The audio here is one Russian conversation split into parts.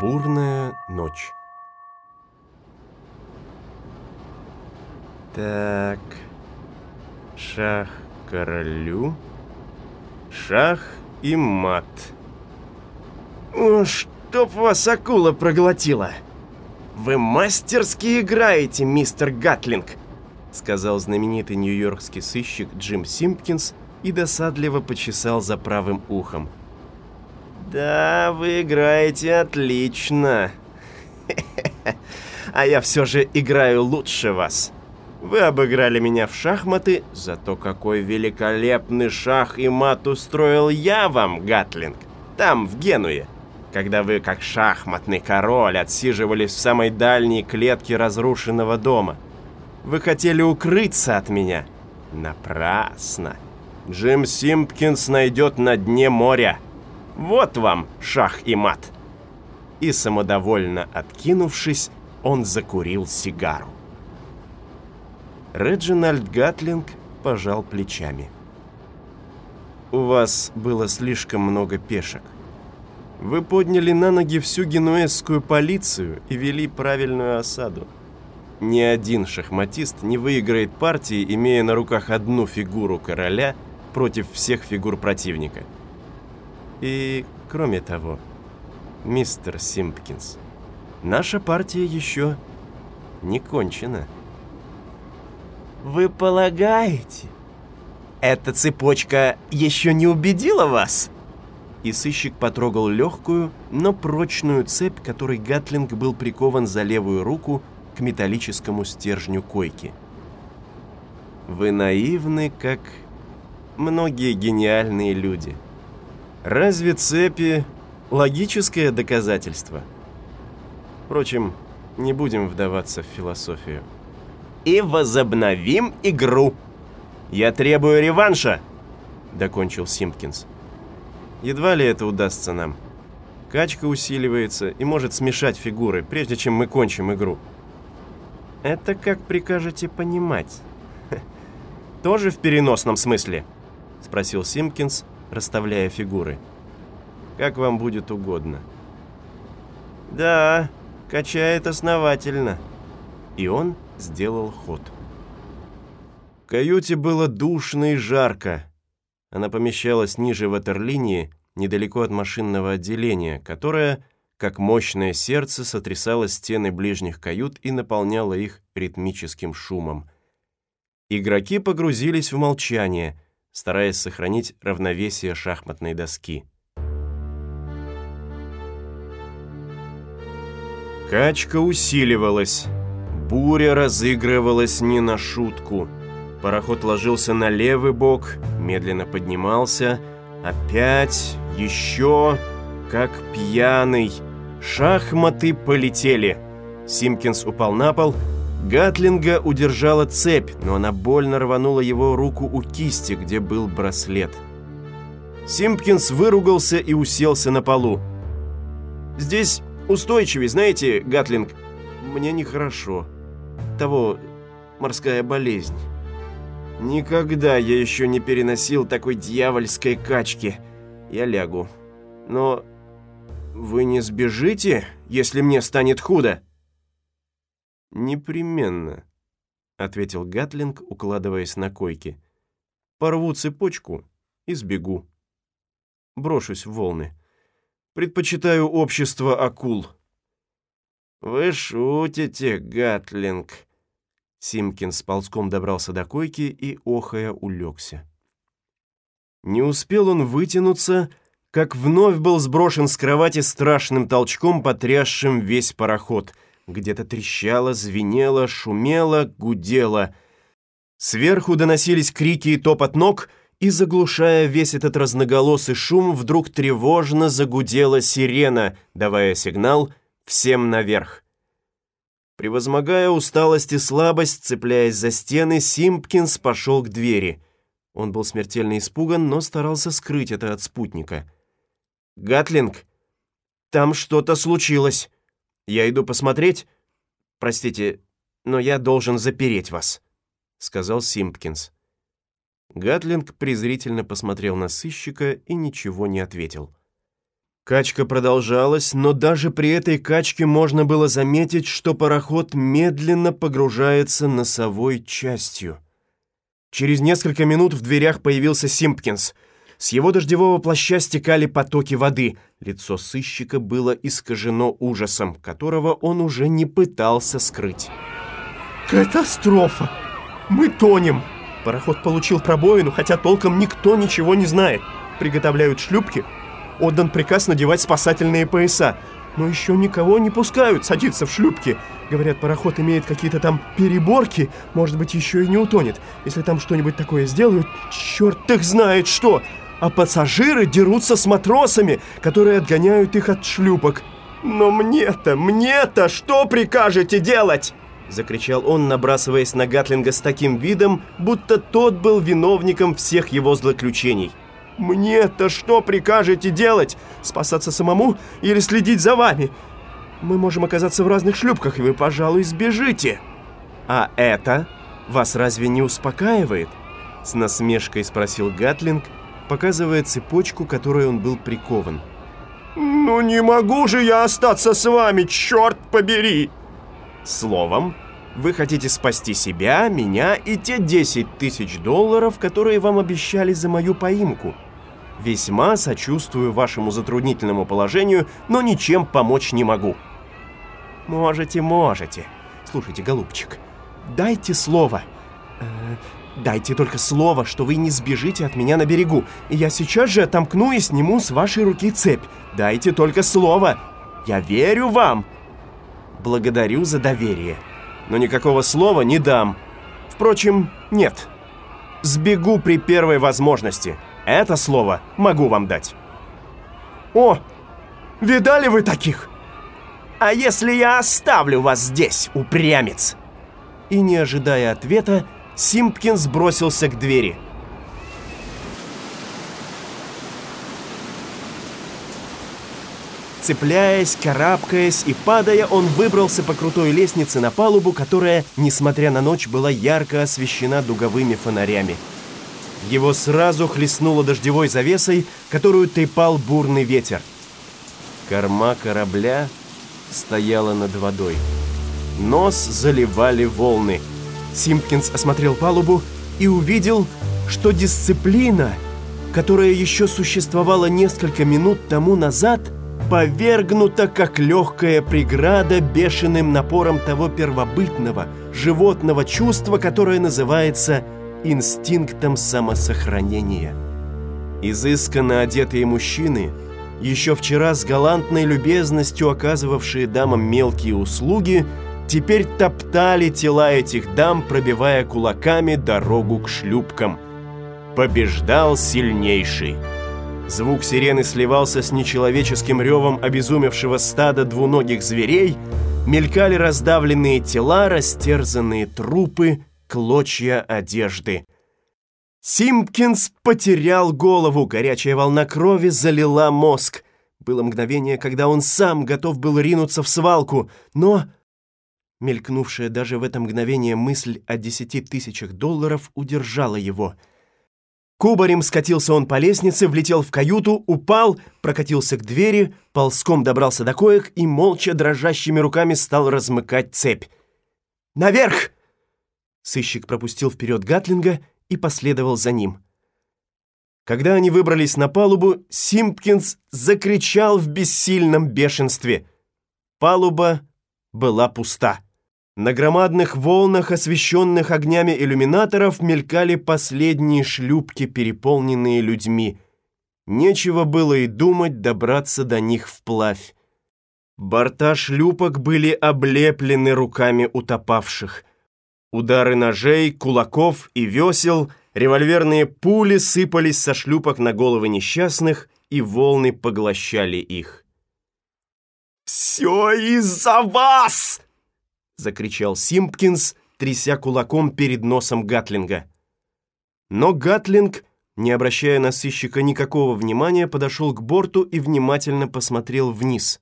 Бурная ночь. Так, шах королю, шах и мат. О, чтоб вас акула проглотила! Вы мастерски играете, мистер Гатлинг, сказал знаменитый нью-йоркский сыщик Джим Симпкинс и досадливо почесал за правым ухом. Да, вы играете отлично. А я все же играю лучше вас. Вы обыграли меня в шахматы, зато какой великолепный шах и мат устроил я вам, Гатлинг, там, в Генуе, когда вы, как шахматный король, отсиживались в самой дальней клетке разрушенного дома. Вы хотели укрыться от меня. Напрасно. Джим Симпкинс найдет на дне моря. Вот вам шах и мат. И самодовольно откинувшись, он закурил сигару. Реджинальд Гатлинг пожал плечами. «У вас было слишком много пешек. Вы подняли на ноги всю генуэзскую полицию и вели правильную осаду. Ни один шахматист не выиграет партии, имея на руках одну фигуру короля против всех фигур противника. И, кроме того, мистер Симпкинс, наша партия еще не кончена». Вы полагаете, эта цепочка еще не убедила вас? И сыщик потрогал легкую, но прочную цепь, которой Гатлинг был прикован за левую руку к металлическому стержню койки. Вы наивны, как многие гениальные люди. Разве цепи – логическое доказательство? Впрочем, не будем вдаваться в философию и возобновим игру. Я требую реванша, докончил Симпкинс. Едва ли это удастся нам. Качка усиливается и может смешать фигуры, прежде чем мы кончим игру. Это как прикажете понимать? Тоже в переносном смысле? Спросил Симпкинс, расставляя фигуры. Как вам будет угодно. Да, качает основательно. И он сделал ход. В каюте было душно и жарко. Она помещалась ниже ватерлинии, недалеко от машинного отделения, которое, как мощное сердце, сотрясало стены ближних кают и наполняло их ритмическим шумом. Игроки погрузились в молчание, стараясь сохранить равновесие шахматной доски. Качка усиливалась. Буря разыгрывалась не на шутку. Пароход ложился на левый бок, медленно поднимался. Опять, еще, как пьяный. Шахматы полетели. Симкинс упал на пол. Гатлинга удержала цепь, но она больно рванула его руку у кисти, где был браслет. Симпкинс выругался и уселся на полу. «Здесь устойчивее, знаете, Гатлинг, мне нехорошо» того, морская болезнь. Никогда я еще не переносил такой дьявольской качки. Я лягу. Но вы не сбежите, если мне станет худо? Непременно, ответил Гатлинг, укладываясь на койке. Порву цепочку и сбегу. Брошусь в волны. Предпочитаю общество акул. Вы шутите, Гатлинг, Симкин ползком добрался до койки и, охая, улегся. Не успел он вытянуться, как вновь был сброшен с кровати страшным толчком, потрясшим весь пароход. Где-то трещало, звенело, шумело, гудело. Сверху доносились крики и топот ног, и, заглушая весь этот разноголосый шум, вдруг тревожно загудела сирена, давая сигнал «всем наверх». Превозмогая усталость и слабость, цепляясь за стены, Симпкинс пошел к двери. Он был смертельно испуган, но старался скрыть это от спутника. «Гатлинг, там что-то случилось. Я иду посмотреть. Простите, но я должен запереть вас», — сказал Симпкинс. Гатлинг презрительно посмотрел на сыщика и ничего не ответил. Качка продолжалась, но даже при этой качке можно было заметить, что пароход медленно погружается носовой частью. Через несколько минут в дверях появился Симпкинс. С его дождевого плаща стекали потоки воды. Лицо сыщика было искажено ужасом, которого он уже не пытался скрыть. «Катастрофа! Мы тонем!» Пароход получил пробоину, хотя толком никто ничего не знает. Приготовляют шлюпки, Отдан приказ надевать спасательные пояса. Но еще никого не пускают садиться в шлюпки. Говорят, пароход имеет какие-то там переборки. Может быть, еще и не утонет. Если там что-нибудь такое сделают, черт их знает что. А пассажиры дерутся с матросами, которые отгоняют их от шлюпок. Но мне-то, мне-то что прикажете делать? Закричал он, набрасываясь на Гатлинга с таким видом, будто тот был виновником всех его злоключений. Мне-то что прикажете делать? Спасаться самому или следить за вами? Мы можем оказаться в разных шлюпках, и вы, пожалуй, сбежите. А это вас разве не успокаивает? С насмешкой спросил Гатлинг, показывая цепочку, которой он был прикован. «Ну не могу же я остаться с вами, черт побери!» Словом, вы хотите спасти себя, меня и те 10 тысяч долларов, которые вам обещали за мою поимку. Весьма сочувствую вашему затруднительному положению, но ничем помочь не могу. Можете, можете. Слушайте, голубчик, дайте слово. Дайте только слово, что вы не сбежите от меня на берегу, и я сейчас же отомкну и сниму с вашей руки цепь. Дайте только слово. Я верю вам. Благодарю за доверие, но никакого слова не дам. Впрочем, нет. Сбегу при первой возможности. Это слово могу вам дать. О, видали вы таких? А если я оставлю вас здесь, упрямец? И не ожидая ответа, Симпкинс бросился к двери. Цепляясь, карабкаясь и падая, он выбрался по крутой лестнице на палубу, которая, несмотря на ночь, была ярко освещена дуговыми фонарями. Его сразу хлестнуло дождевой завесой, которую трепал бурный ветер. Корма корабля стояла над водой. Нос заливали волны. Симпкинс осмотрел палубу и увидел, что дисциплина, которая еще существовала несколько минут тому назад, повергнута как легкая преграда бешеным напором того первобытного, животного чувства, которое называется инстинктом самосохранения. Изысканно одетые мужчины, еще вчера с галантной любезностью оказывавшие дамам мелкие услуги, теперь топтали тела этих дам, пробивая кулаками дорогу к шлюпкам. Побеждал сильнейший. Звук сирены сливался с нечеловеческим ревом обезумевшего стада двуногих зверей, мелькали раздавленные тела, растерзанные трупы, клочья одежды. Симпкинс потерял голову, горячая волна крови залила мозг. Было мгновение, когда он сам готов был ринуться в свалку, но... Мелькнувшая даже в это мгновение мысль о десяти тысячах долларов удержала его. Кубарем скатился он по лестнице, влетел в каюту, упал, прокатился к двери, ползком добрался до коек и молча дрожащими руками стал размыкать цепь. «Наверх!» Сыщик пропустил вперед Гатлинга и последовал за ним. Когда они выбрались на палубу, Симпкинс закричал в бессильном бешенстве. Палуба была пуста. На громадных волнах, освещенных огнями иллюминаторов, мелькали последние шлюпки, переполненные людьми. Нечего было и думать добраться до них вплавь. Борта шлюпок были облеплены руками утопавших. Удары ножей, кулаков и весел, револьверные пули сыпались со шлюпок на головы несчастных, и волны поглощали их. «Все из-за вас!» — закричал Симпкинс, тряся кулаком перед носом Гатлинга. Но Гатлинг, не обращая на сыщика никакого внимания, подошел к борту и внимательно посмотрел вниз.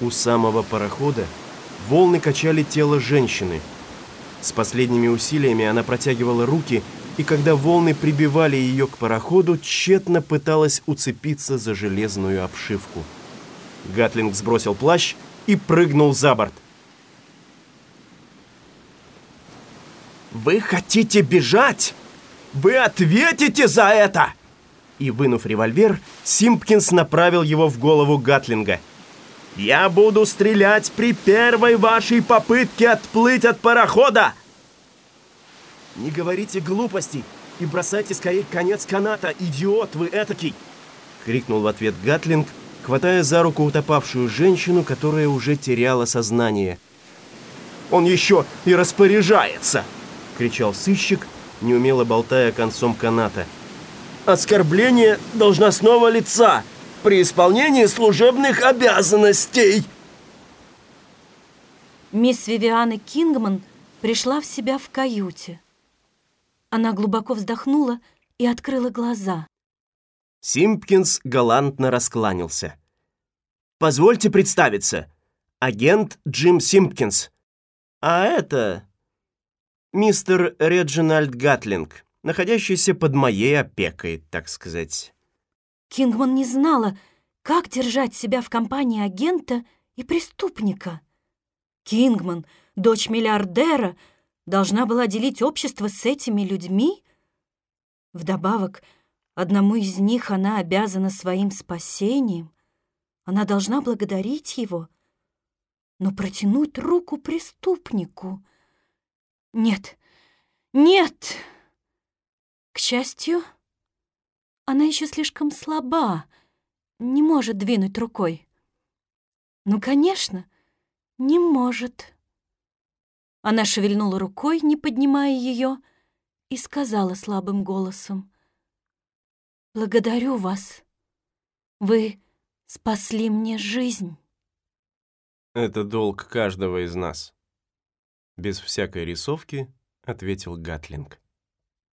У самого парохода волны качали тело женщины — с последними усилиями она протягивала руки и когда волны прибивали ее к пароходу, тщетно пыталась уцепиться за железную обшивку. Гатлинг сбросил плащ и прыгнул за борт. «Вы хотите бежать? Вы ответите за это!» И, вынув револьвер, Симпкинс направил его в голову Гатлинга. «Я буду стрелять при первой вашей попытке отплыть от парохода!» «Не говорите глупостей и бросайте скорее конец каната, идиот вы этакий!» Крикнул в ответ Гатлинг, хватая за руку утопавшую женщину, которая уже теряла сознание. «Он еще и распоряжается!» — кричал сыщик, неумело болтая концом каната. «Оскорбление должностного лица при исполнении служебных обязанностей!» Мисс Вивиана Кингман пришла в себя в каюте. Она глубоко вздохнула и открыла глаза. Симпкинс галантно раскланялся. «Позвольте представиться. Агент Джим Симпкинс. А это мистер Реджинальд Гатлинг, находящийся под моей опекой, так сказать». Кингман не знала, как держать себя в компании агента и преступника. Кингман, дочь миллиардера, должна была делить общество с этими людьми? Вдобавок, одному из них она обязана своим спасением. Она должна благодарить его. Но протянуть руку преступнику... Нет, нет! К счастью, она еще слишком слаба, не может двинуть рукой. Ну, конечно, не может. Она шевельнула рукой, не поднимая ее, и сказала слабым голосом. «Благодарю вас. Вы спасли мне жизнь». «Это долг каждого из нас», — без всякой рисовки ответил Гатлинг.